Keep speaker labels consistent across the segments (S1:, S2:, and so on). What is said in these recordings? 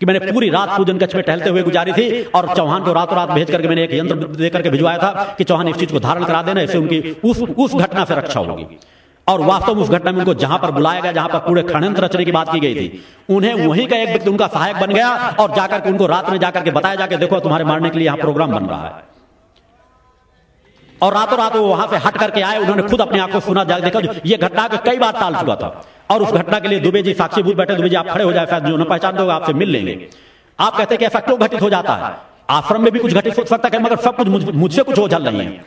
S1: कि मैंने पूरी रात पूजन कच्छ में टहलते हुए गुजारी थी और चौहान को रातों रात भेज करके मैंने एक यंत्र देकर करके भिजवाया था कि चौहान इस चीज़ को धारण करा देना इससे उनकी उस उस घटना से रक्षा होगी। और वास्तव में उस घटना में उनको जहाँ पर बुलाया गया जहाँ पर पूरे खड़ंत्र रचने की बात की गई थी। उन्हें वहीं का एक व्यक्ति उनका सहायक बन गया और जाकर के उनको रात में जाकर के बताया जाके देखो तुम्हारे मारने के लिए यहाँ प्रोग्राम बन रहा है। और रातों रात वो वहाँ से हट करके आए, उन्होंने खुद अपने आप को सुना, जा देखा ये घटना के कई बार टाल चुका था। और उस घटना के लिए दुबे जी, साक्षी भूत बैठे, दुबे जी, आप खड़े हो जाए जो न पहचान दो, आपसे मिल लेंगे। आप कहते हैं कि ऐसा क्यों घटित हो जाता है? आश्रम में भी कुछ घटित हो सकता है, मगर सब कुछ मुझसे कुछ हो चल रही है।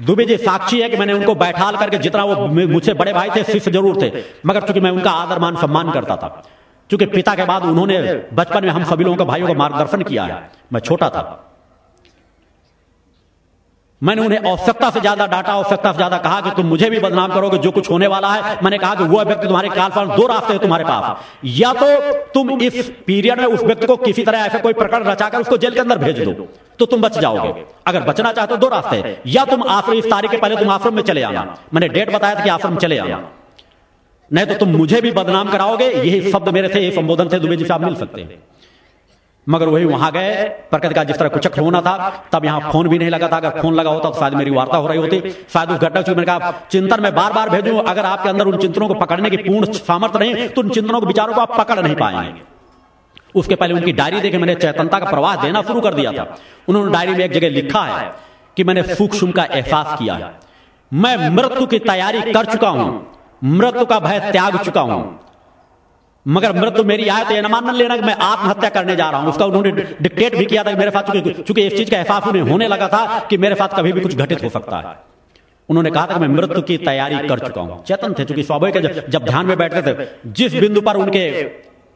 S1: दुबे जी, साक्षी है कि मैंने उनको बैठाल करके जितना वो मुझसे बड़े भाई थे, शिष्य ज़रूर थे, मगर चूँकि मैं उनका आदर, मान, सम्मान करता था क्योंकि पिता के बाद उन्होंने बचपन में हम सभी लोगों का भाइयों का मार्गदर्शन किया है, मैं छोटा था। मैंने उन्हें आवश्यकता से ज़्यादा डाटा आवश्यकता से ज़्यादा कहा कि तुम मुझे भी बदनाम करोगे जो कुछ होने वाला है। मैंने कहा कि वो व्यक्ति तुम्हारे काल पर दो रास्ते हैं तुम्हारे पास। या तो तुम इस पीरियड में उस व्यक्ति को किसी तरह ऐसा कोई प्रकरण रचाकर उसको जेल के अंदर भेज दो तो तुम बच जाओगे। अगर बचना चाहते हो दो रास्ते हैं। या तुम आश्रम इस तारीख के पहले तुम आश्रम में चले आना। मैंने डेट बताया था कि आश्रम चले आना। नहीं तो तुम मुझे भी बदनाम कराओगे। यही शब्द मेरे थे संबोधन थे। दुबे जी से आप मिल सकते हैं। मगर वही वहाँ गए, प्रकृति का जिस तरह कुछ होना था, तब यहाँ फ़ोन भी नहीं लगा था। अगर फ़ोन लगा होता तो शायद मेरी वार्ता हो रही होती। शायद उस घटना मैंने कहा, चिंतन में बार बार भेजू, अगर आपके अंदर उन चिंतनों को पकड़ने की पूर्ण सामर्थ्य नहीं तो उन चिंतनों को विचारों को आप पकड़ नहीं पाएँगे। उसके पहले उनकी डायरी देखे, मैंने चैतनता का प्रवाह देना शुरू कर दिया था। उन्होंने डायरी में एक जगह लिखा है कि मैंने सूक्ष्म का एहसास किया है। मैं मृत्यु की तैयारी कर चुका हूँ। मृत्यु का भय त्याग चुका हूँ। मगर मृत्यु मेरी आए तो मान लेना कि मैं आत्महत्या करने जा रहा हूँ। उसका उन्होंने डिक्टेट भी किया था कि मेरे साथ चूँकि इस चीज़ का एहसास उन्हें होने लगा था कि मेरे साथ कभी भी कुछ घटित हो सकता है। उन्होंने कहा था कि मैं मृत्यु की तैयारी कर चुका हूँ। चेतन थे, चूँकि स्वाभाविक जब ध्यान में बैठते थे, जिस बिंदु पर उनके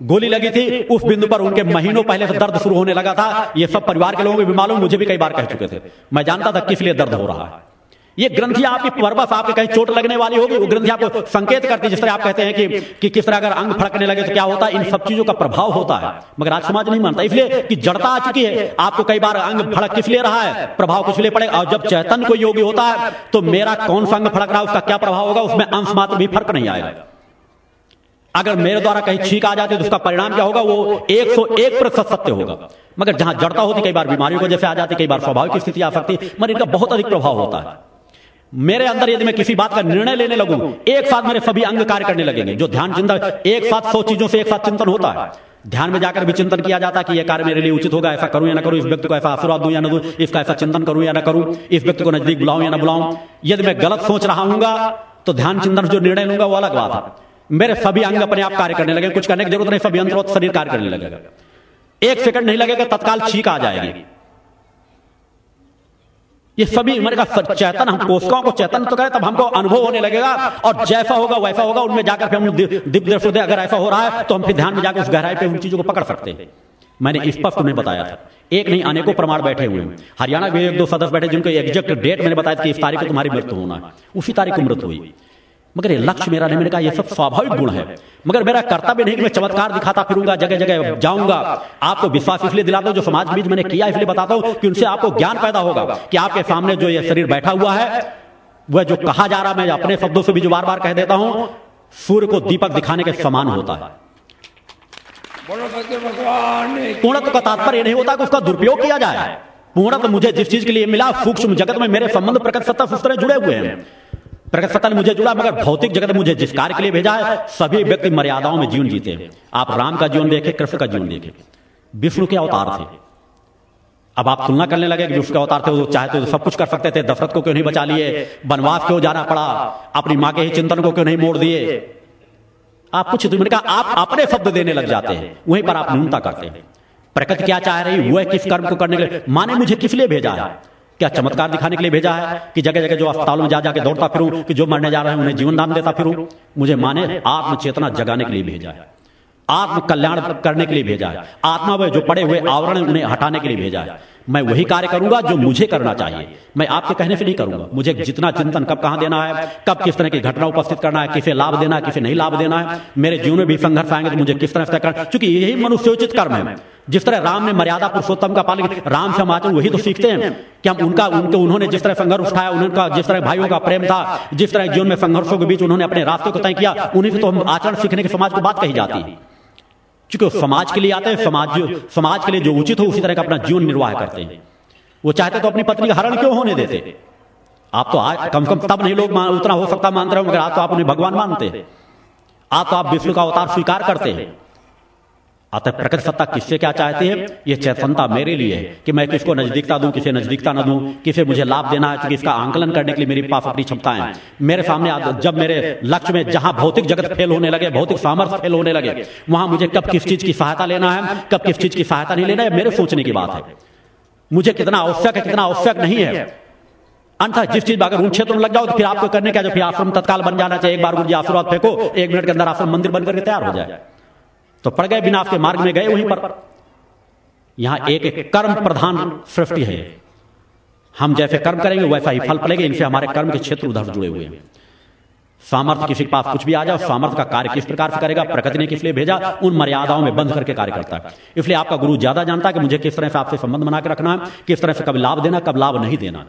S1: गोली लगी थी, उस बिंदु पर उनके महीनों पहले से दर्द शुरू होने लगा था। ये सब परिवार के लोगों को भी मालूम, मुझे भी कई बार कह चुके थे। मैं जानता था किस लिए दर्द हो रहा है। ये ग्रंथि आपकी परबस आपके कहीं चोट लगने वाली होगी वो ग्रंथि आपको संकेत करती है जिस तरह आप कहते हैं कि, कि किस तरह अगर अंग फड़कने लगे तो क्या होता है? इन सब चीज़ों का प्रभाव होता है। मगर आज समाज नहीं मानता इसलिए कि जड़ता आ चुकी है। आपको कई बार अंग फड़क किस लिए रहा है? प्रभाव कुछ लिए पड़ेगा। और जब चैतन को योगी होता है तो मेरा कौन सा अंग फड़क रहा है उसका क्या प्रभाव होगा? उसमें अंश मात्र भी फ़र्क नहीं आएगा। अगर मेरे द्वारा कहीं छीक आ जाती है तो उसका परिणाम क्या होगा? वो एक सौ एक प्रतिशत सत्य होगा। मगर जहाँ जड़ता होती कई बार बीमारियों को जैसे आ जाती कई बार स्वाभाविक स्थिति आ सकती है मगर इनका बहुत अधिक प्रभाव होता है। मेरे अंदर यदि मैं किसी बात का निर्णय लेने लगूं, एक साथ मेरे सभी अंग कार्य करने लगेंगे। जो ध्यान चिंतन, एक साथ सौ चीज़ों से एक साथ चिंतन होता है। ध्यान में जाकर भी चिंतन किया जाता है कि यह कार्य मेरे लिए उचित होगा, ऐसा करूँ या ना करूँ, इस व्यक्ति को ऐसा आशीर्वाद दूँ या ना दूँ, इसका ऐसा चिंतन करूँ या ना करूँ, इस व्यक्ति को नज़दीक बुलाऊं या ना बुलाऊं। यदि मैं गलत सोच रहा हूँगा तो ध्यान चिंतन जो निर्णय लूँगा, वो अलग बात है। मेरे सभी अंग अपने आप कार्य करने लगे कुछ करने की ज़रूरत नहीं, सभी अंतरोत शरीर कार्य करने लगेगा। एक सेकंड नहीं लगेगा, तत्काल छीक आ जाएगी। ये सभी उम्र का चैतन, हम कोशिकाओं को चैतन तो करें, तब हमको अनुभव होने लगेगा, और जैसा होगा, वैसा होगा, उनमें जाकर फिर हम दिव्य दर्शन अगर ऐसा हो रहा है तो हम फिर ध्यान में जाकर उस गहराई पे उन चीज़ों को पकड़ सकते हैं। मैंने स्पष्ट उन्हें बताया था। एक नहीं, अनेकों प्रमाण बैठे हुए हरियाणा के एक दो सदस्य बैठे, जिनको एग्जैक्ट डेट मैंने बताया कि इस तारीख को तुम्हारी मृत्यु होना है। उसी तारीख को मृत्यु हुई। मगर ये लक्ष्य मेरा नहीं मैंने कहा ये सब स्वाभाविक गुण है। मगर मेरा कर्तव्य नहीं कि मैं चमत्कार दिखाता फिरूँगा जगह जगह जाऊँगा। आपको विश्वास इसलिए दिलाता हूँ जो समाज बीच मैंने किया इसलिए बताता हूँ कि उनसे आपको ज्ञान पैदा होगा कि आपके सामने जो ये शरीर बैठा हुआ है वह जो कहा जा रहा मैं अपने शब्दों से भी जो बार बार कह देता हूँ सूर्य को दीपक दिखाने के समान होता है। पूर्णत्व का तात्पर्य नहीं होता कि उसका दुरुपयोग किया जाए। पूर्णत्व मुझे जिस चीज़ के लिए मिला सूक्ष्म जगत में मेरे संबंध प्रकट सत्ता सूत्र जुड़े हुए हैं। प्रकट सत्ता ने मुझे जुड़ा, मगर भौतिक जगत मुझे जिस कार्य के लिए भेजा है, सभी व्यक्ति मर्यादाओं में जीवन जीते हैं। आप राम का जीवन देखें, कृष्ण का जीवन देखें। विष्णु के अवतार थे। अब आप तुलना करने लगे कि विष्णु के अवतार थे, वो चाहते तो सब कुछ कर सकते थे, दशरथ को क्यों नहीं बचा लिए, वनवास क्यों जाना पड़ा, अपनी माँ के ही चिंतन को क्यों नहीं मोड़ दिए? आप कुछ मैंने कहा आप अपने शब्द देने लग जाते हैं, वहीं पर आप न्यूनता करते हैं। प्रकृति क्या चाह रही, वह किस कर्म को करने के लिए माने मुझे किस लिए भेजा है? क्या चमत्कार दिखाने के लिए भेजा है कि जगह जगह जो अस्पतालों में जा जाके दौड़ता फिरूं, कि जो मरने जा रहे हैं, उन्हें जीवन दान देता फिरूं? मुझे माने आत्म चेतना जगाने के लिए भेजा है। आत्म कल्याण करने के लिए भेजा है। आत्मा वे जो पड़े हुए आवरण उन्हें हटाने के लिए भेजा है। मैं वही कार्य करूँगा जो मुझे करना चाहिए। मैं आपके कहने से नहीं करूँगा। मुझे जितना चिंतन कब कहाँ देना है कब किस तरह की घटना उपस्थित करना है किसे लाभ देना है किसे नहीं लाभ देना है मेरे जीवन में भी संघर्ष आएँगे तो मुझे किस तरह से करना क्योंकि यही मनुष्योचित कर्म है। जिस तरह राम ने मर्यादा पुरुषोत्तम का पालन राम से हम वही तो सीखते हैं। कि हम उनका उनके उन्होंने जिस तरह संघर्ष उठाया उनका जिस तरह भाइयों का प्रेम था जिस तरह जीवन में संघर्षों के बीच उन्होंने अपने रास्ते को तय किया उन्हीं से तो हम आचरण सीखने के समाज को बात कही जाती। है क्योंकि समाज के लिए आते हैं समाज समाज के लिए जो उचित हो उसी तरह का अपना जीवन निर्वाह करते हैं। वो चाहते तो अपनी पत्नी का हरण क्यों होने देते? आप तो आज कम से कम तब नहीं लोग उतना हो सकता मानते रहे मगर आप तो आप उन्हें भगवान मानते। हैं। आप तो आप विष्णु का अवतार स्वीकार करते हैं। अतः प्रकृति सत्ता किससे क्या चाहती है? ये चेतनता मेरे लिए है कि मैं किसको नजदीकता दूँ, किसे नजदीकता न दूँ, किसे मुझे लाभ देना है, क्योंकि इसका आंकलन करने के लिए मेरे पास अपनी क्षमताएँ हैं। मेरे सामने जब मेरे लक्ष्य में जहाँ भौतिक जगत फेल होने लगे, भौतिक सामर्थ्य फेल होने लगे, वहाँ मुझे कब किस चीज़ की सहायता लेना है, कब किस चीज़ की सहायता नहीं लेना है मेरे सोचने की बात है। मुझे कितना आवश्यक है, कितना आवश्यक नहीं है। अंत जिस चीज़ अगर उन क्षेत्र में लग जाओ तो फिर आपको करने का जो फिर आश्रम तत्काल बन जाना चाहिए, एक बार गुरु जी आशीर्वाद फेंको, एक मिनट के अंदर आश्रम मंदिर बनकर तैयार हो जाए। तो पड़ गए बिना आपके मार्ग में गए, वहीं पर। यहाँ एक एक कर्म प्रधान सृष्टि है। हम जैसे कर्म करेंगे, वैसा ही फल पड़ेगा इनसे हमारे कर्म के क्षेत्र उधर जुड़े हुए हैं। सामर्थ्य किसी के पास कुछ भी आ जाए, सामर्थ्य का कार्य किस प्रकार से करेगा, प्रकृति ने किस लिए भेजा, उन मर्यादाओं में बंद करके कार्य करता है। इसलिए आपका गुरु ज़्यादा जानता है कि मुझे किस तरह से आपसे संबंध बना के रखना है, किस तरह से कब लाभ देना, कब लाभ नहीं देना।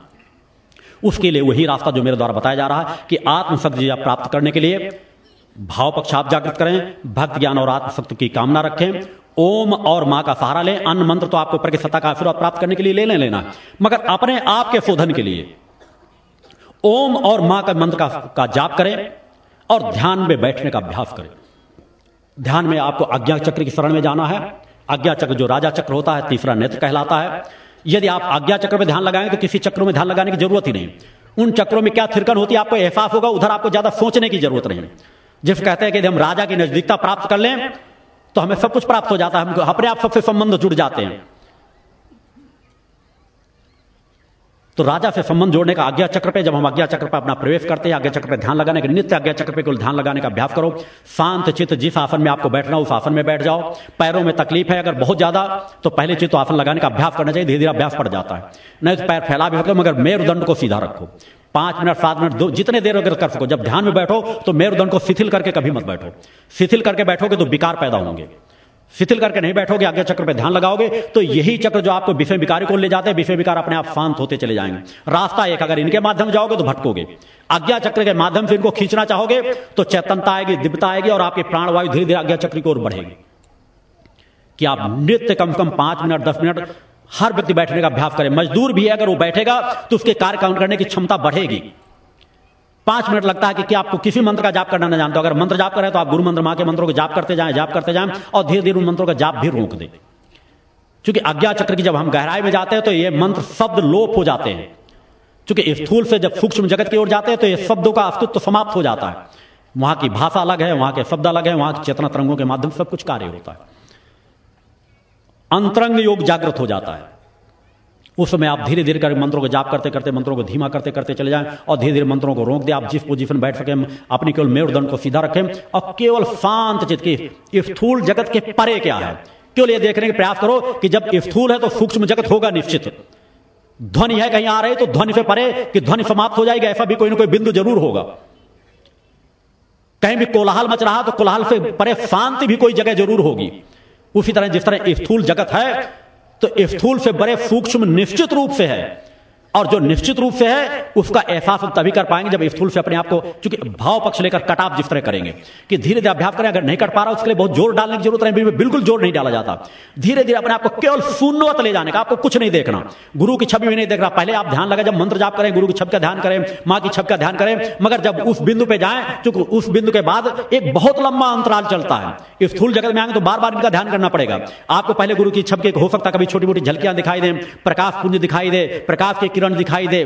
S1: उसके लिए वही रास्ता जो मेरे द्वारा बताया जा रहा है कि आत्मशक्ति प्राप्त करने के लिए भाव पक्ष आप जागृत करें भक्त ज्ञान और आत्मशक्ति की कामना रखें। ओम और माँ का सहारा लें अन्य मंत्र तो आपको ऊपर की सत्ता का आशीर्वाद प्राप्त करने के लिए ले लें लेना। मगर अपने आप के शोधन के लिए ओम और माँ का मंत्र का, का जाप करें और ध्यान में बैठने का अभ्यास करें। ध्यान में आपको आज्ञा चक्र की शरण में जाना है। आज्ञा चक्र जो राजा चक्र होता है तीसरा नेत्र कहलाता है। यदि आप आज्ञा चक्र में ध्यान लगाएँगे तो किसी चक्रों में ध्यान लगाने की ज़रूरत ही नहीं। उन चक्रों में क्या थिरकन होती है आपको एहसास होगा उधर आपको ज़्यादा सोचने की ज़रूरत नहीं। जिस कहते हैं कि हम राजा की नजदीकता प्राप्त कर लें तो हमें सब कुछ प्राप्त हो जाता है। हम अपने आप सबसे संबंध जुड़ जाते हैं। तो राजा से संबंध जोड़ने का आज्ञा चक्र पे, जब हम आज्ञा चक्र पे अपना प्रवेश करते हैं, आज्ञा चक्र पे ध्यान लगाने के नित्य आज्ञा चक्र पे कुल ध्यान लगाने का अभ्यास करो। शांत चित्त, जिस आसन में आपको बैठना उस आसन में बैठ जाओ। पैरों में तकलीफ़ है अगर बहुत ज़्यादा तो पहले चित्त आसन लगाने का अभ्यास करना चाहिए धीरे धीरे अभ्यास पड़ जाता है। नहीं तो पैर फैला भी होगा मगर मेरुदंड को सीधा रखो। पाँच मिनट, सात मिनट, दो, जितने देर अगर कर सको। जब ध्यान में बैठो तो मेरुदंड को शिथिल करके कभी मत बैठो। शिथिल करके बैठोगे तो विकार पैदा होंगे। शिथिल करके नहीं बैठोगे आज्ञा चक्र पे ध्यान लगाओगे तो यही चक्र जो आपको विषय विकार को ले जाते हैं, विषय विकार अपने आप शांत होते चले जाएँगे। रास्ता एक, अगर इनके माध्यम जाओगे तो भटकोगे। आज्ञा चक्र के माध्यम से इनको खींचना चाहोगे तो चैतनता आएगी, दिव्यता आएगी, और आपकी प्राणवायु धीरे धीरे आज्ञा चक्र की ओर बढ़ेगी। कि आप नित्य कम से कम पाँच मिनट, दस मिनट हर व्यक्ति बैठने का अभ्यास करे। मजदूर भी है अगर वो बैठेगा तो उसके कार्य काउंट करने की क्षमता बढ़ेगी। पाँच मिनट लगता है कि, कि आपको किसी मंत्र का जाप करना न जानते अगर मंत्र जाप करें तो आप गुरु मंत्र माँ के मंत्रों को जाप करते जाएँ जाप करते जाएँ और धीरे धीरे उन मंत्रों का जाप भी रोक दें। क्योंकि अज्ञा चक्र की जब हम गहराई में जाते हैं तो ये मंत्र शब्द लोप हो जाते हैं। क्योंकि स्थूल से जब सूक्ष्म जगत की ओर जाते हैं तो ये शब्दों का अस्तित्व तो समाप्त हो जाता है। वहाँ की भाषा अलग है वहाँ के शब्द अलग है वहाँ की चेतना तरंगों के माध्यम से सब कुछ कार्य होता है। अंतरंग योग जागृत हो जाता है। उस समय आप धीरे धीरे कर मंत्रों को जाप करते करते मंत्रों को धीमा करते करते चले जाएँ और धीरे धीरे मंत्रों को रोक दे। आप जिस पोजीशन बैठ सके, अपनी केवल मेरुदंड को सीधा रखें। और केवल शांत चित की स्थूल जगत के परे क्या है? केवल ये देखने का प्रयास करो कि जब स्थूल है तो सूक्ष्म जगत होगा निश्चित। ध्वनि है कहीं आ रहे तो ध्वनि से परे कि ध्वनि समाप्त हो जाएगा, ऐसा भी कोई ना कोई बिंदु ज़रूर होगा। कहीं भी कोलाहल मच रहा तो कोलाहल से परे शांति भी कोई जगह ज़रूर होगी। उसी तरह जिस तरह स्थूल जगत है तो स्थूल से बड़े सूक्ष्म निश्चित रूप से है। और जो निश्चित रूप से है, उसका एहसास हम तभी कर पाएँगे जब स्थूल से अपने आप को, चूँकि भाव पक्ष लेकर कटाप जिस तरह करेंगे, कि धीरे धीरे अभ्यास करें, अगर नहीं कर पा रहा, उसके लिए बहुत ज़ोर डालने की ज़रूरत नहीं बिल्कुल ज़ोर नहीं डाला जाता। धीरे धीरे अपने आप को केवल शून्यवत ले जाने का, आपको कुछ नहीं देखना। गुरु की छवि में नहीं देखना। पहले आप ध्यान लगा जब मंत्र जाप करें, गुरु की छवि का ध्यान करें, माँ की छवि का ध्यान करें, मगर जब उस बिंदु पे जाए, चूँकि उस बिंदु के बाद एक बहुत लंबा अंतराल चलता है। स्थूल जगत में आएँगे तो बार बार इनका ध्यान करना पड़ेगा। आपको पहले गुरु की छवि हो सकता कभी छोटी मोटी झलकियाँ दिखाई दे, प्रकाश पुंज दिखाई दे, प्रकाश के किरण दिखाई दे।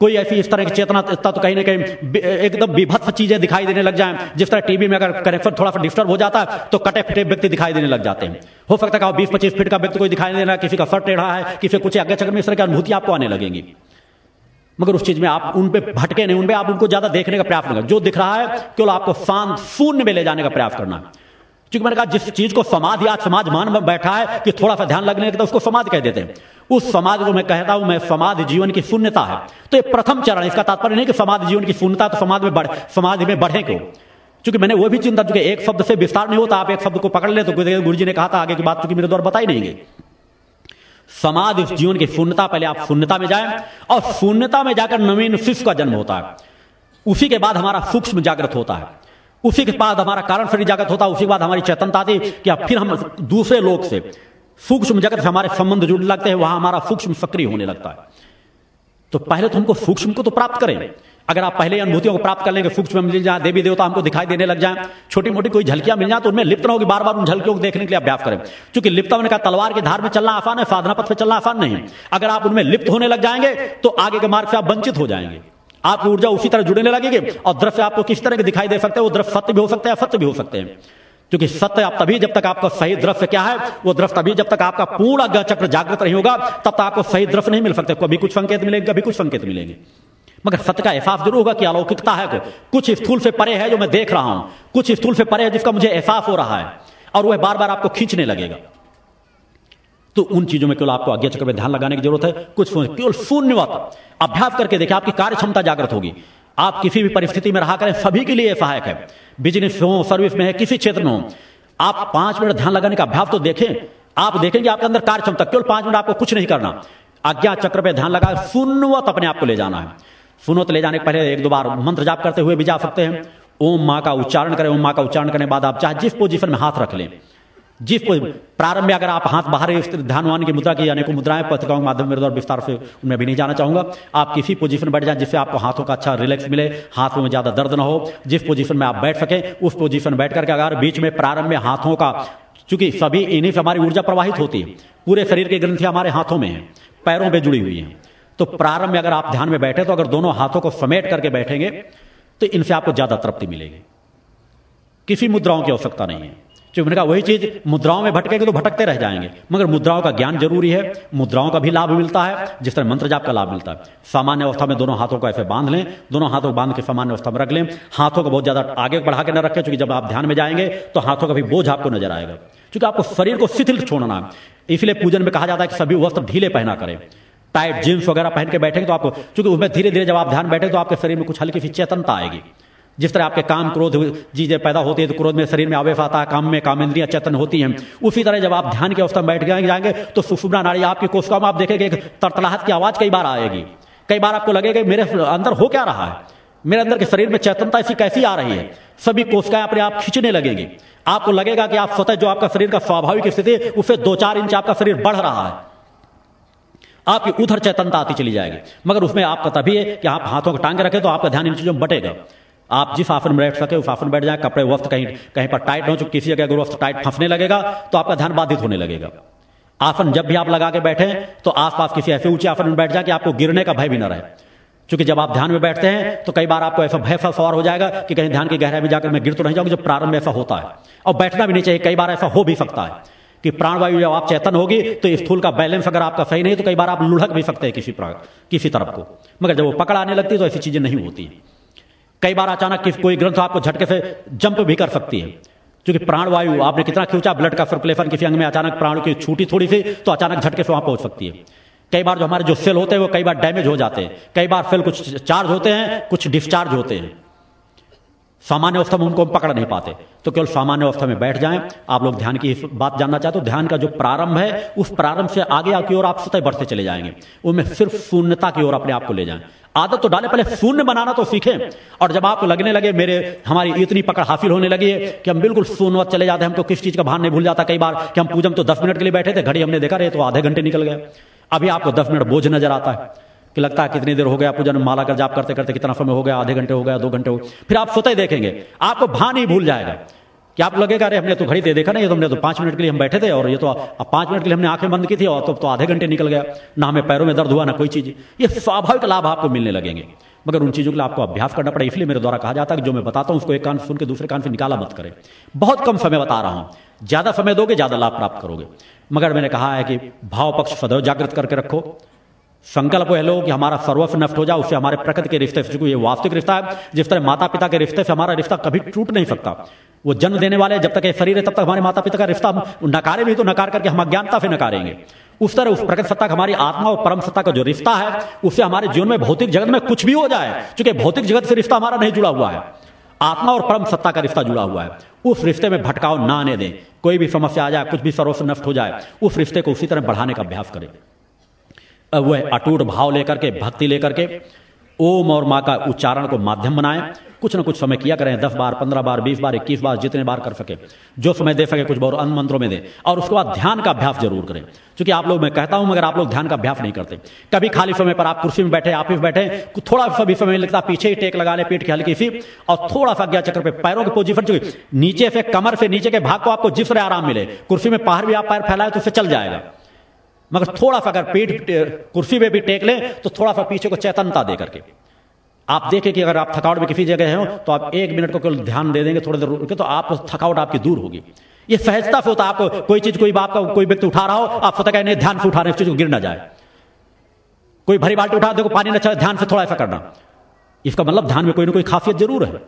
S1: कोई ऐसी इस तरह की चेतना तो कहीं ना कहीं एकदम विभत्स चीज़ें दिखाई देने लग जाए। जिस तरह टीवी में अगर कनेक्शन थोड़ा सा डिस्टर्ब हो जाता है तो कटे फिटे व्यक्ति दिखाई देने लग जाते हैं। हो सकता है बीस पच्चीस फीट का व्यक्ति कोई दिखाई दे रहा है किसी का सर टेढ़ा है, किसी कुछ आगे चक्र में इस तरह की अनुभूति आपको आने लगेंगी। मगर उस चीज़ में आप उन पे भटके नहीं, उन पे आप उनको ज़्यादा देखने का प्रयास नहीं जो दिख रहा है, केवल आपको शांत, शून्य में ले जाने का प्रयास करना क्योंकि मैंने कहा, जिस चीज़ को समाधि, आज समाज मान में बैठा है, कि थोड़ा सा ध्यान लगने लगता उसको समाधि कह देते हैं। उस समाज को मैं कहता हूँ, मैं समाधि जीवन की शून्यता है। तो ये प्रथम चरण इसका तात्पर्य नहीं कि समाधि जीवन की शून्यता तो समाधि में बढ़ समाधि में बढ़े क्यों? क्योंकि मैंने वो भी चिंता चुके एक शब्द से विस्तार नहीं होता, आप एक शब्द को पकड़ ले तो गुरु जी ने कहा था आगे की बात, चूँकि मेरे द्वारा बताई नहीं गई। समाधि जीवन की शून्यता, पहले आप शून्यता में जाए, और शून्यता में जाकर नवीन शिष्य का जन्म होता है। उसी के बाद हमारा सूक्ष्म जागृत होता है। उसी के बाद हमारा कारण शरीर जागृत होता है, उसी के बाद हमारी चेतनता आती कि अब फिर हम दूसरे लोग से सूक्ष्म जगत से हमारे संबंध जुड़ने लगते हैं, वहाँ हमारा सूक्ष्म सक्रिय होने लगता है। तो पहले तो हमको सूक्ष्म को तो प्राप्त करें। अगर आप पहले अनुभूतियों को प्राप्त कर लेंगे, सूक्ष्म में मिल जाए, देवी देवता हमको दिखाई देने लग जाए छोटी मोटी कोई झलकियाँ मिल जाए तो उनमें लिप्त होगी बार बार उन झलकियों को देखने के लिए अभ्यास करें। क्योंकि लिप्त होने का तलवार के धार में चलना आसान है, साधना पथ पर चलना आसान नहीं अगर आप उनमें लिप्त होने लग जाएँगे तो आगे के मार्ग से आप वंचित हो जाएँगे। आपकी ऊर्जा उसी तरह जुड़ने लगेगी, और दृश्य आपको किस तरह के दिखाई दे सकते हैं? वो दृश्य सत्य भी हो सकते हैं असत्य भी हो सकते हैं। क्योंकि सत्य आप तभी जब तक आपका सही दृश्य क्या है, वो दृश्य तभी जब तक आपका पूर्ण अज्ञा चक्र जागृत नहीं होगा, तब तक आपको सही दृश्य नहीं मिल सकते। कभी कुछ संकेत मिलेंगे, कभी कुछ संकेत मिलेंगे। मगर सत्य का एहसास ज़रूर होगा कि अलौकिकता है कुछ स्थूल से परे है जो मैं देख रहा हूँ। कुछ स्थूल से परे है जिसका मुझे एहसास हो रहा है। और वह बार बार आपको खींचने लगेगा। तो उन चीज़ों में केवल आपको आज्ञा चक्र में ध्यान लगाने की ज़रूरत है। कुछ केवल शून्यवत अभ्यास करके देखिए, आपकी कार्य क्षमता जागृत होगी। आप किसी भी परिस्थिति में रहा करें, सभी के लिए सहायक है। बिज़नेस हो सर्विस में है, किसी क्षेत्र में हो। आप पाँच मिनट ध्यान लगाने का अभ्यास तो देखें। आप देखेंगे आपके अंदर कार्य क्षमता केवल पाँच मिनट आपको कुछ नहीं करना। आज्ञा चक्र पे ध्यान लगा सुनवत अपने आप को ले जाना है। सुनो तो ले जाने के पहले एक दो बार मंत्र जाप करते हुए भी जा सकते हैं। ओम माँ का उच्चारण करें, ओम माँ का उच्चारण करने के बाद आप चाहे जिस पोजिशन में हाथ रख लें। जिस प्रारंभ में अगर आप हाथ बाहर ध्यानवान की मुद्रा की अनेक मुद्राएँ, पत्रिकाओं के माध्यम मेरे विस्तार से उनमें भी नहीं जाना चाहूँगा। आप किसी पोजीशन में बैठ जाए जिससे आपको हाथों का अच्छा रिलैक्स मिले, हाथों में ज़्यादा दर्द ना हो। जिस पोजीशन में आप बैठ सके, उस पोजीशन बैठ करके अगर बीच में प्रारंभ में हाथों का, चूँकि सभी इन्हीं से हमारी ऊर्जा प्रवाहित होती है, पूरे शरीर की ग्रंथि हमारे हाथों में है, पैरों में जुड़ी हुई है। तो प्रारंभ में अगर आप ध्यान में बैठे तो अगर दोनों हाथों को समेट करके बैठेंगे तो इनसे आपको ज़्यादा तृप्ति मिलेगी। किसी मुद्राओं की आवश्यकता नहीं है। क्योंकि मैंने कहा, वही चीज़ मुद्राओं में भटकेंगे तो भटकते रह जाएँगे। मगर मुद्राओं का ज्ञान ज़रूरी है, मुद्राओं का भी लाभ मिलता है, जिस तरह मंत्र जाप का लाभ मिलता है। सामान्य अवस्था में दोनों हाथों को ऐसे बाँध लें, दोनों हाथों को बाँध के सामान्य अवस्था में रख लें। हाथों को बहुत ज़्यादा आगे बढ़ा के न रखें, क्योंकि जब आप ध्यान में जाएँगे तो हाथों का भी बोझ आपको नज़र आएगा। क्योंकि आपको शरीर को शिथिल छोड़ना है। इसलिए पूजन में कहा जाता है कि सभी वस्त्र ढीले पहना करें। टाइट जींस वगैरह पहन के बैठेंगे तो आपको, क्योंकि उसमें धीरे धीरे जब आप ध्यान बैठे तो आपके शरीर में कुछ हल्की सी चेतनता आएगी। जिस तरह आपके काम क्रोध चीज़ें पैदा होती है तो क्रोध में शरीर में आवेश आता है, काम में कामेंद्रियाँ चेतन होती हैं। उसी तरह जब आप ध्यान की अवस्था में बैठ जाएँगे तो सुषुम्ना नाड़ी आपकी कोशिका में आप देखेंगे, एक तरतलाहट की आवाज़ कई बार आएगी। कई बार आपको लगेगा मेरे अंदर हो क्या रहा है? मेरे अंदर के शरीर में चेतनता ऐसी कैसी आ रही है? सभी कोशिकाएँ अपने आप खींचने लगेंगी। आपको लगेगा कि आप स्वतः जो आपका शरीर का स्वाभाविक स्थिति उससे दो चार इंच आपका शरीर बढ़ रहा है। आपकी उधर चेतनता आती चली जाएगी। मगर उसमें आपका तभी है कि आप हाथों को टांग रखें तो आपका ध्यान इन चीज़ों में बटेगा। आप जिस आसन में बैठ सके, उस आसन बैठ जाए, कपड़े वस्त्र कहीं कहीं पर टाइट हो चुके किसी जगह अगर वस्त्र टाइट फंसने लगेगा तो आपका ध्यान बाधित होने लगेगा। आसन जब भी आप लगा के बैठे तो आसपास किसी ऐसे ऊँचे आसन में बैठ जाए कि आपको गिरने का भय भी ना रहे। क्योंकि जब आप ध्यान में बैठते हैं तो कई बार आपको ऐसा भय सा सवार हो जाएगा कि कहीं ध्यान की गहराई में जाकर मैं गिर तो नहीं जाऊँगा जब प्रारंभ ऐसा होता है। और बैठना भी नहीं चाहिए, कई बार ऐसा हो भी सकता है कि प्राणवायु जब आप चेतन होगी तो स्थूल का बैलेंस अगर आपका सही नहीं तो कई बार आप लुढ़क भी सकते हैं किसी किसी तरफ़ को। मगर जब वो पकड़ आने लगती है तो ऐसी चीज़ें नहीं होती कई बार अचानक कोई ग्रंथ आपको झटके से जंप भी कर सकती है। क्योंकि प्राणवायु, आपने कितना खींचा ब्लड का सर्कुलेशन किसी अंग में अचानक प्राण की छूटी थोड़ी सी तो अचानक झटके से वहाँ पहुँच सकती है। कई बार जो हमारे जो सेल होते हैं, वो कई बार डैमेज हो जाते हैं। कई बार सेल कुछ चार्ज होते हैं, कुछ डिस्चार्ज होते हैं। सामान्य अवस्था में उनको हम पकड़ नहीं पाते। तो केवल सामान्य अवस्था में बैठ जाएँ। आप लोग ध्यान की बात जानना चाहते हो, ध्यान का जो प्रारंभ है, उस प्रारंभ से आगे की ओर आप सतह बढ़ते चले जाएँगे। उनमें सिर्फ़ शून्यता की ओर अपने आप को ले जाएँ। आदत तो डाले, पहले शून्य बनाना तो सीखें। और जब आपको लगने लगे, मेरे, हमारी इतनी पकड़ हासिल होने लगी है कि हम बिल्कुल शून्यवत चले जाते हैं हमको किस चीज़ का भान नहीं भूल जाता कई बार कि हम पूजन तो दस मिनट के लिए बैठे थे, घड़ी हमने देखा, रहे तो आधे घंटे निकल गए। अभी आपको दस मिनट बोझ नज़र आता है। कि लगता है कितनी देर हो गया पूजन माला कर जाप करते करते कितना समय हो गया आधे घंटे हो गया दो घंटे हो फिर आप स्वतः देखेंगे आपको भान ही भूल जाएगा कि आप लगेगा अरे हमने तो घड़ी दे देखा नहीं तो हमने तो पाँच मिनट के लिए हम बैठे थे और ये तो अब पाँच मिनट के लिए हमने आँखें बंद की थी और तो, तो आधे घंटे निकल गया। ना हमें पैरों में दर्द हुआ ना कोई चीज़। ये स्वाभाविक लाभ आपको मिलने लगेंगे। मगर उन चीज़ों के लिए आपको अभ्यास करना पड़ा इसलिए मेरे द्वारा कहा जाता है कि जो मैं बताता हूँ उसको एक कान सुन के दूसरे कान से निकाला मत करें। बहुत कम समय बता रहा हूँ। ज़्यादा समय दोगे ज़्यादा लाभ प्राप्त करोगे। मगर मैंने कहा है कि भाव पक्ष सदैव जागृत करके रखो। संकल्प है लो कि हमारा सर्वस्व नष्ट हो जाए, उससे हमारे प्रकृति के रिश्ते से ये वास्तविक रिश्ता है। जिस तरह माता पिता के रिश्ते से हमारा रिश्ता कभी टूट नहीं सकता, वो जन्म देने वाले जब तक ये शरीर है, तब तक हमारे माता पिता का रिश्ता नकारे भी तो नकार करके हम अज्ञानता से नकारेंगे। उस तरह उस प्रकृति सत्ता का हमारी आत्मा और परम सत्ता का जो रिश्ता है, उससे हमारे जीवन में भौतिक जगत में कुछ भी हो जाए, चूँकि भौतिक जगत से रिश्ता हमारा नहीं जुड़ा हुआ है, आत्मा और परम सत्ता का रिश्ता जुड़ा हुआ है। उस रिश्ते में भटकाव ना आने दें, कोई भी समस्या आ जाए, कुछ भी सर्वस्व नष्ट हो जाए, उस रिश्ते को उसी तरह बढ़ाने का अभ्यास करें। वह अटूट भाव लेकर के, भक्ति लेकर के, ओम और माँ का उच्चारण को माध्यम बनाएँ। कुछ ना कुछ समय किया करें, दस बार, पंद्रह बार, बीस बार, इक्कीस बार, जितने बार कर सके। जो समय दे सके, कुछ बार अन्य मंत्रों में दे। और उसके बाद ध्यान का अभ्यास ज़रूर करें। क्योंकि आप लोग, मैं कहता हूँ, मगर आप लोग ध्यान का अभ्यास नहीं करते। कभी खाली समय पर आप कुर्सी में बैठे, आप बैठे थोड़ा सा भी समय लगता, पीछे ही टेक लगा ले, पीठ की हल्की सी, और थोड़ा सा गया चक्र पे पैरों की पोजिशन नीचे से कमर से नीचे के भाग को आपको जिस आराम मिले, कुर्सी में बाहर भी आप पैर फैलाए तो उससे चल जाएगा। मगर थोड़ा सा अगर पीठ कुर्सी में भी टेक लें तो थोड़ा सा पीछे को चेतनता दे करके। आप देखें कि अगर आप थकावट में किसी जगह हो तो आप एक मिनट को केवल ध्यान दे देंगे, थोड़ी देर रुके तो आप, थकावट आपकी दूर होगी। ये सहजता से होता आपको कोई चीज़, कोई बाप का, कोई व्यक्ति उठा रहा हो, आप सोता कहने ध्यान से उठा रहे चीज़ को गिर ना जाए। कोई भरी बाल्टी उठा, देखो, पानी ना चले ध्यान से थोड़ा ऐसा करना। इसका मतलब ध्यान में कोई ना कोई खासियत ज़रूर है।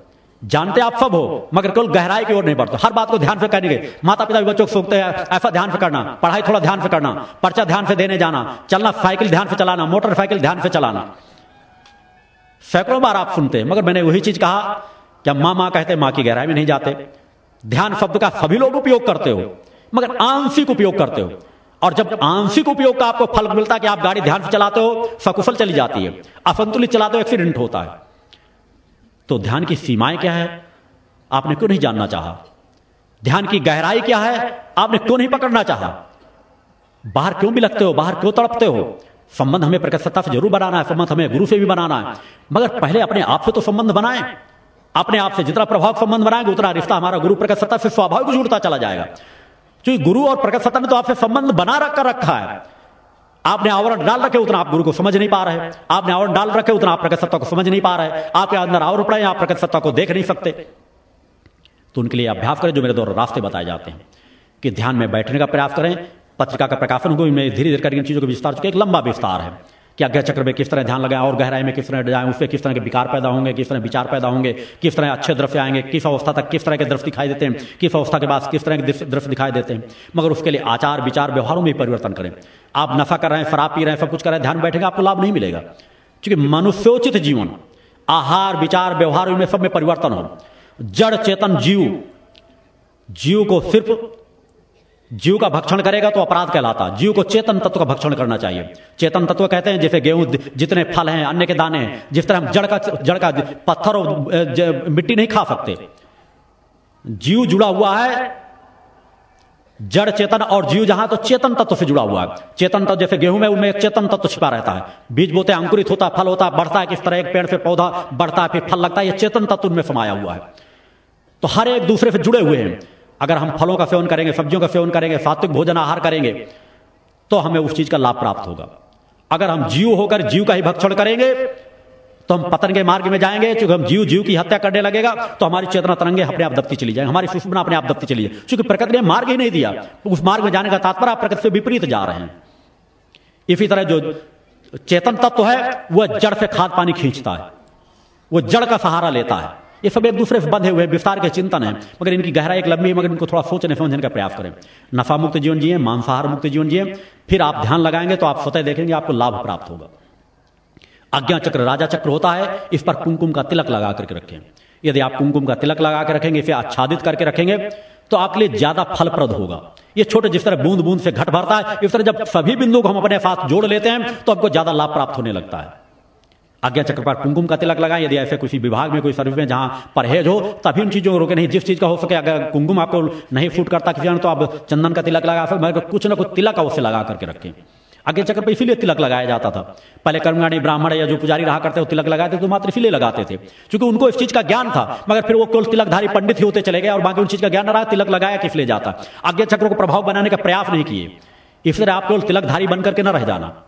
S1: जानते आप सब हो, मगर केवल गहराई की ओर नहीं बढ़ते। हर बात को ध्यान से करने के माता पिता भी बच्चों को सोचते हैं, ऐसा ध्यान से करना, पढ़ाई थोड़ा ध्यान से करना, पर्चा ध्यान से देने जाना, चलना साइकिल ध्यान से चलाना मोटरसाइकिल ध्यान से चलाना। सैकड़ों बार आप सुनते हैं, मगर मैंने वही चीज़ कहा क्या माँ माँ कहते माँ की गहराई में नहीं जाते। ध्यान शब्द का सभी लोग उपयोग करते हो, मगर आंशिक उपयोग करते हो। और जब आंशिक उपयोग का आपको फल मिलता है कि आप गाड़ी ध्यान से चलाते हो, सकुशल चली जाती है। असंतुलित चलाते हो, एक्सीडेंट होता है। तो ध्यान की सीमाएँ क्या है? आपने क्यों नहीं जानना चाहा? ध्यान की गहराई क्या है? आपने क्यों नहीं पकड़ना चाहा? बाहर क्यों भी लगते हो? बाहर क्यों तड़पते हो? संबंध हमें प्रकट सत्ता से ज़रूर बनाना है, संबंध हमें गुरु से भी बनाना है। मगर पहले अपने आप से तो संबंध बनाए। अपने आप से जितना प्रभाव संबंध बनाएँगे, उतना रिश्ता हमारा गुरु प्रकट सत्ता से स्वाभाविक जुड़ता चला जाएगा। क्योंकि गुरु और प्रकट सत्ता ने तो आपसे संबंध बना रख रखा है। आपने आवरण डाल रखे, उतना आप गुरु को समझ नहीं पा रहे। आपने आवरण डाल रखे, उतना आप प्रकट सत्ता को समझ नहीं पा रहे। आपके अंदर आवरण पड़े, आप प्रकट सत्ता को देख नहीं सकते। तो उनके लिए अभ्यास करें, जो मेरे द्वारा रास्ते बताए जाते हैं, कि ध्यान में बैठने का प्रयास करें, पत्रिका का प्रकाशन हो मैं धीरे धीरे करके चीज़ों का विस्तार चुके एक लंबा विस्तार है। कि अज्ञा चक्र में किस तरह ध्यान लगाएँ और गहराई में किस तरह जाए, उससे किस तरह के विकार पैदा होंगे, किस तरह विचार पैदा होंगे, किस तरह अच्छे दृश्य आएँगे, किस अवस्था तक किस तरह के दृश्य दिखाई देते हैं, किस अवस्था के बाद किस तरह के दृश्य दिखाई देते हैं। मगर उसके लिए आचार, विचार, व्यवहारों में परिवर्तन करें। आप नफा कर रहे हैं, शराब पी रहे हैं, सब कुछ कर रहे हैं, ध्यान बैठेगा, आपको लाभ नहीं मिलेगा। क्योंकि मनुष्योचित जीवन, आहार, विचार, व्यवहार में सब में परिवर्तन हो। जड़ चेतन जीव जीव को सिर्फ़ जीव का भक्षण करेगा तो अपराध कहलाता। जीव को चेतन तत्व का भक्षण करना चाहिए। चेतन तत्व कहते हैं, जैसे गेहूँ, जितने फल हैं, अन्य के दाने जिस तरह हम जड़ का जड़ का, पत्थर और मिट्टी नहीं खा सकते। जीव जुड़ा हुआ है, जड़ चेतन और जीव जहाँ तो चेतन तत्व से जुड़ा हुआ है। चेतन तत्व जैसे गेहूँ में, उनमें एक चेतन तत्व छिपा रहता है। बीज बोते अंकुरित होता फल होता बढ़ता है, किस तरह एक पेड़ से पौधा बढ़ता है, फिर फल लगता है यह चेतन तत्व उनमें समाया हुआ है। तो हर एक दूसरे से जुड़े हुए हैं। अगर हम फलों का सेवन करेंगे, सब्जियों का सेवन करेंगे, सात्विक भोजन, आहार करेंगे तो हमें उस चीज़ का लाभ प्राप्त होगा। अगर हम जीव होकर जीव का ही भक्षण करेंगे तो हम पतन के मार्ग में जाएँगे, क्योंकि हम जीव जीव की हत्या करने लगेगा तो हमारी चेतना तरंगे अपने आप दबती चली जाएँगे, हमारी सुषमना अपने आप दबती चली जाए क्योंकि प्रकृति ने मार्ग ही नहीं दिया तो उस मार्ग में जाने का तात्पर्य आप प्रकृति से विपरीत जा रहे हैं। इसी तरह जो चेतन तत्व है, वह जड़ से खाद पानी खींचता है, वह जड़ का सहारा लेता है। ये सब एक दूसरे से बंधे हुए विस्तार के चिंतन है। मगर इनकी गहराई एक लंबी है, मगर इनको थोड़ा सोचने समझने का प्रयास करें। नफा मुक्त जीवन जिए मांसाहार मुक्त जीवन जिए, फिर आप ध्यान लगाएँगे तो आप स्वतः देखेंगे आपको लाभ प्राप्त होगा। आज्ञा चक्र, राजा चक्र होता है, इस पर कुमकुम का तिलक लगा करके रखें। यदि आप कुमकुम का तिलक लगा के रखेंगे, इसे आच्छादित करके रखेंगे तो आपके लिए ज़्यादा फलप्रद होगा। ये छोटे जिस तरह बूंद बूंद से घट भरता है, इस तरह जब सभी बिंदु को हम अपने साथ जोड़ लेते हैं तो आपको ज़्यादा लाभ प्राप्त होने लगता है। आज्ञा चक्र पर कुमकुम का तिलक लगाएँ। यदि ऐसे किसी विभाग में, कोई सर्विस में जहाँ परहेज हो, तभी उन चीज़ों को रोके। नहीं, जिस चीज़ का हो सके, अगर कुमकुम आपको नहीं फूट करता किसी तो आप चंदन का तिलक लगा सकते मगर कुछ ना कुछ तिलक अवश्य लगा करके रखें। आगे चक्र पर इसीलिए तिलक लगाया जाता था। पहले कर्मगाणी ब्राह्मण या जो पुजारी रहा करते हो तिलक लगाते थे तो मात्र इसीलिए लगाते थे। क्योंकि उनको इस चीज़ का ज्ञान था, मगर फिर वो केवल तिलकधारी पंडित ही होते चले गए, और बाकी उन चीज़ का ज्ञान रहा, तिलक लगाया किस लिए जाता। आज्ञा चक्र को प्रभाव बनाने का प्रयास नहीं किए। इसलिए आप केवल तिलकधारी बनकर के न रह जाना।